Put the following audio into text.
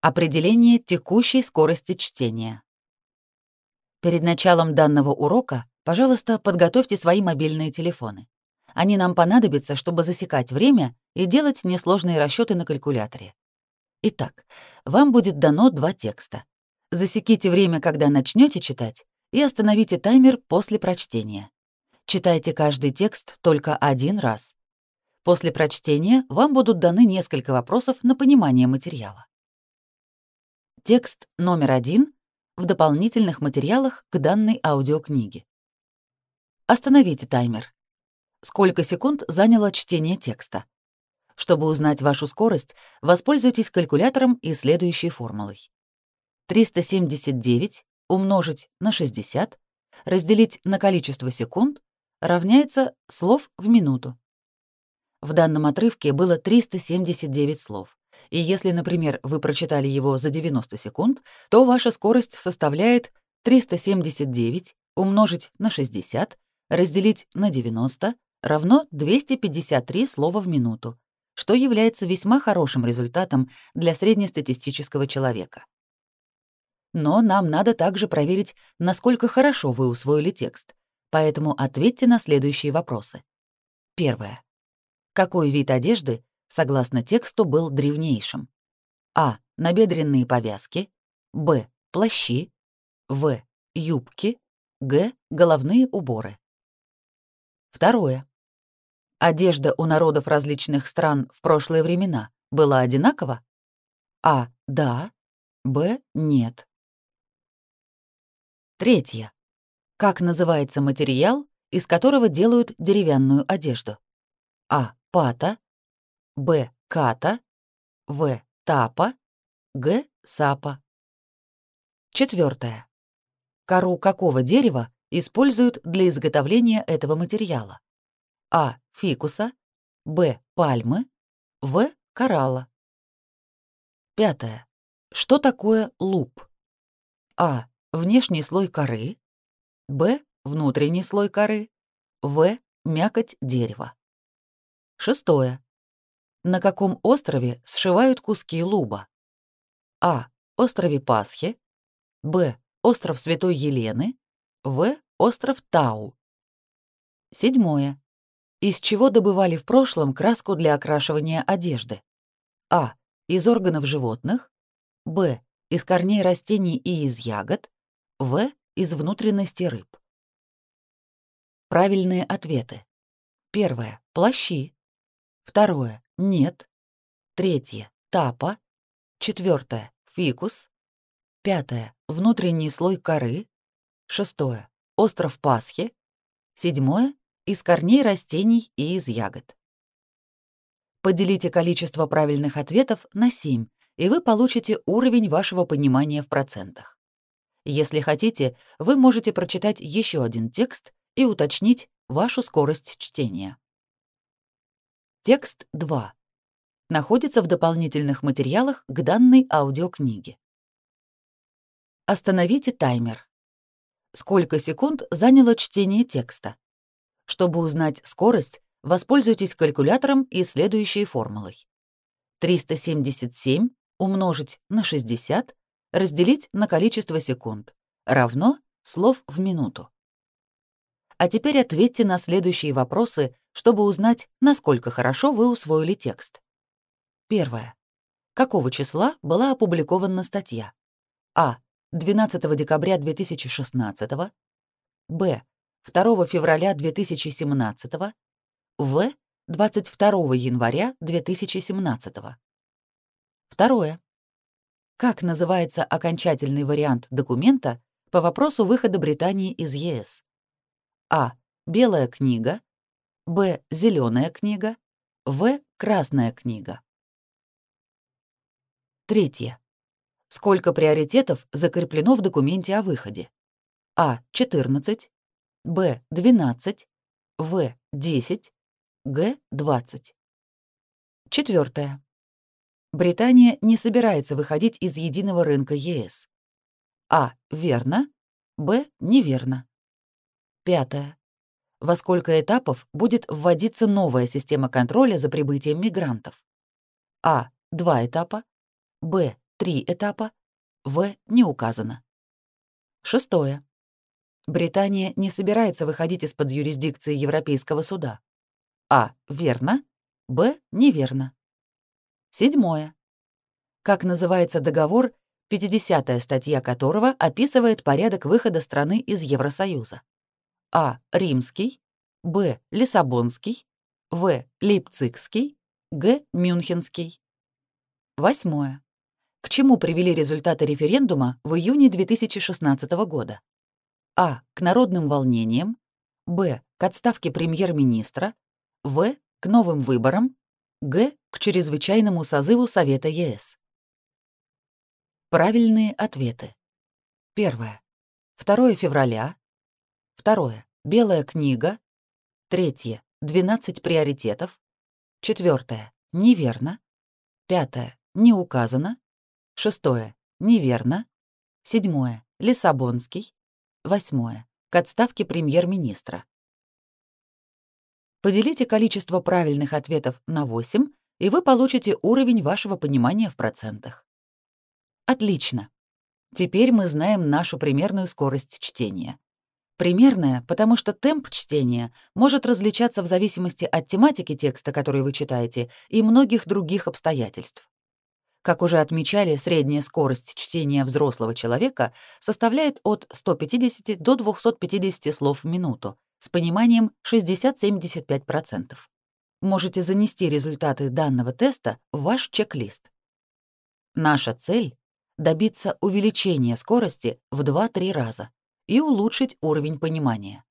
Определение текущей скорости чтения. Перед началом данного урока, пожалуйста, подготовьте свои мобильные телефоны. Они нам понадобятся, чтобы засекать время и делать несложные расчеты на калькуляторе. Итак, вам будет дано два текста. Засеките время, когда начнете читать, и остановите таймер после прочтения. Читайте каждый текст только один раз. После прочтения вам будут даны несколько вопросов на понимание материала. Текст номер один в дополнительных материалах к данной аудиокниге. Остановите таймер. Сколько секунд заняло чтение текста? Чтобы узнать вашу скорость, воспользуйтесь калькулятором и следующей формулой. 379 умножить на 60 разделить на количество секунд равняется слов в минуту. В данном отрывке было 379 слов. И если, например, вы прочитали его за 90 секунд, то ваша скорость составляет 379 умножить на 60 разделить на 90 равно 253 слова в минуту, что является весьма хорошим результатом для среднестатистического человека. Но нам надо также проверить, насколько хорошо вы усвоили текст, поэтому ответьте на следующие вопросы. Первое. Какой вид одежды согласно тексту, был древнейшим. А. Набедренные повязки. Б. Плащи. В. Юбки. Г. Головные уборы. Второе. Одежда у народов различных стран в прошлые времена была одинакова? А. Да. Б. Нет. Третье. Как называется материал, из которого делают деревянную одежду? А. Пата. Б. Ката. В. Тапа. Г. Сапа. Четвертое. Кору какого дерева используют для изготовления этого материала? А. Фикуса. Б. Пальмы. В. Коралла. Пятое. Что такое луп? А. Внешний слой коры. Б. Внутренний слой коры. В. Мякоть дерева. Шестое на каком острове сшивают куски луба? А. Острове Пасхи. Б. Остров Святой Елены. В. Остров Тау. Седьмое. Из чего добывали в прошлом краску для окрашивания одежды? А. Из органов животных. Б. Из корней растений и из ягод. В. Из внутренности рыб. Правильные ответы. Первое. Плащи. Второе. Нет. Третье — тапа. Четвертое — фикус. Пятое — внутренний слой коры. Шестое — остров Пасхи. Седьмое — из корней растений и из ягод. Поделите количество правильных ответов на 7, и вы получите уровень вашего понимания в процентах. Если хотите, вы можете прочитать еще один текст и уточнить вашу скорость чтения. Текст 2. Находится в дополнительных материалах к данной аудиокниге. Остановите таймер. Сколько секунд заняло чтение текста? Чтобы узнать скорость, воспользуйтесь калькулятором и следующей формулой. 377 умножить на 60 разделить на количество секунд равно слов в минуту. А теперь ответьте на следующие вопросы, чтобы узнать, насколько хорошо вы усвоили текст. Первое. Какого числа была опубликована статья? А. 12 декабря 2016. Б. 2 февраля 2017. В. 22 января 2017. Второе. Как называется окончательный вариант документа по вопросу выхода Британии из ЕС? А. Белая книга. Б. Зеленая книга. В. Красная книга. Третье. Сколько приоритетов закреплено в документе о выходе? А. 14. Б. 12. В. 10. Г. 20. Четвертое. Британия не собирается выходить из единого рынка ЕС. А. Верно. Б. Неверно. Пятое. Во сколько этапов будет вводиться новая система контроля за прибытием мигрантов? А. Два этапа. Б. три этапа, В не указано. Шестое. Британия не собирается выходить из-под юрисдикции Европейского суда. А. Верно. Б. Неверно. Седьмое. Как называется договор, 50-я статья которого описывает порядок выхода страны из Евросоюза? А. Римский. Б. Лиссабонский. В. Лейпцигский. Г. Мюнхенский. Восьмое. К чему привели результаты референдума в июне 2016 года? А. К народным волнениям. Б. К отставке премьер-министра. В. К новым выборам. Г. К чрезвычайному созыву Совета ЕС. Правильные ответы. Первое. 2 февраля. Второе. Белая книга. Третье. 12 приоритетов. Четвертое. Неверно. Пятое. Не указано. Шестое. Неверно. Седьмое. Лиссабонский. Восьмое. К отставке премьер-министра. Поделите количество правильных ответов на 8, и вы получите уровень вашего понимания в процентах. Отлично. Теперь мы знаем нашу примерную скорость чтения. Примерная, потому что темп чтения может различаться в зависимости от тематики текста, который вы читаете, и многих других обстоятельств. Как уже отмечали, средняя скорость чтения взрослого человека составляет от 150 до 250 слов в минуту, с пониманием 60-75%. Можете занести результаты данного теста в ваш чек-лист. Наша цель — добиться увеличения скорости в 2-3 раза и улучшить уровень понимания.